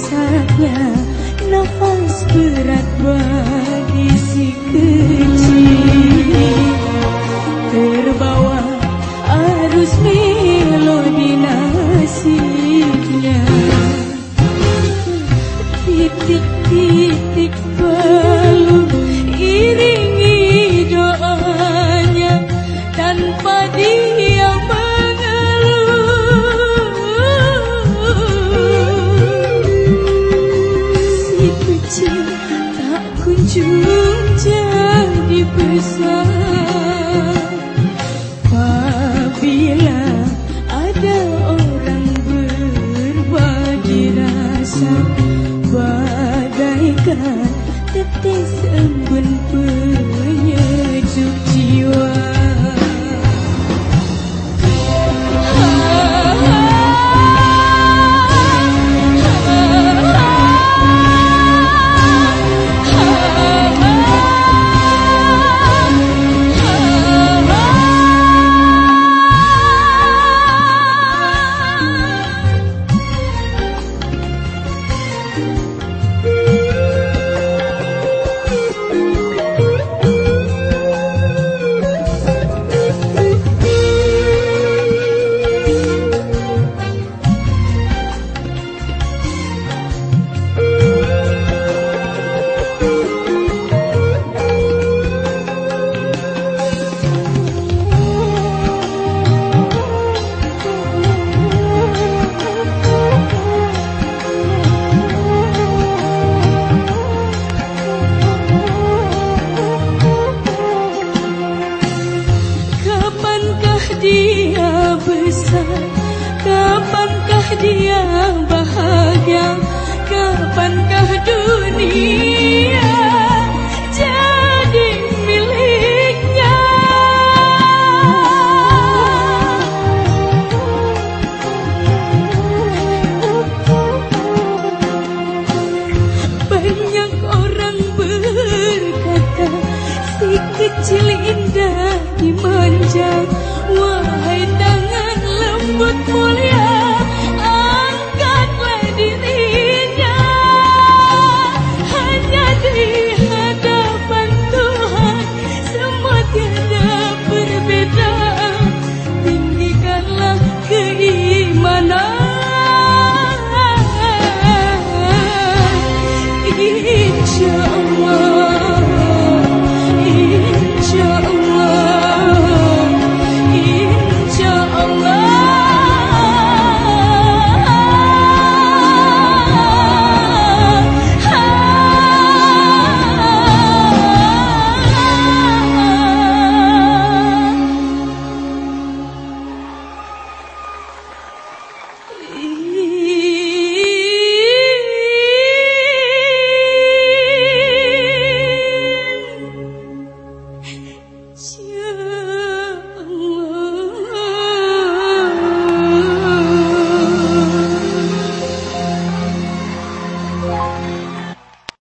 Layaknya nafas berat bagi si kecil. Terbawa arus melodi nasibnya. Titik-titik balon iringi doanya Tanpa dia jadi besar. Apabila ada orang Bagaikan tetes embun Kapankah dia bahagia? Kapankah dunia Banyak orang berkata Si kecil indah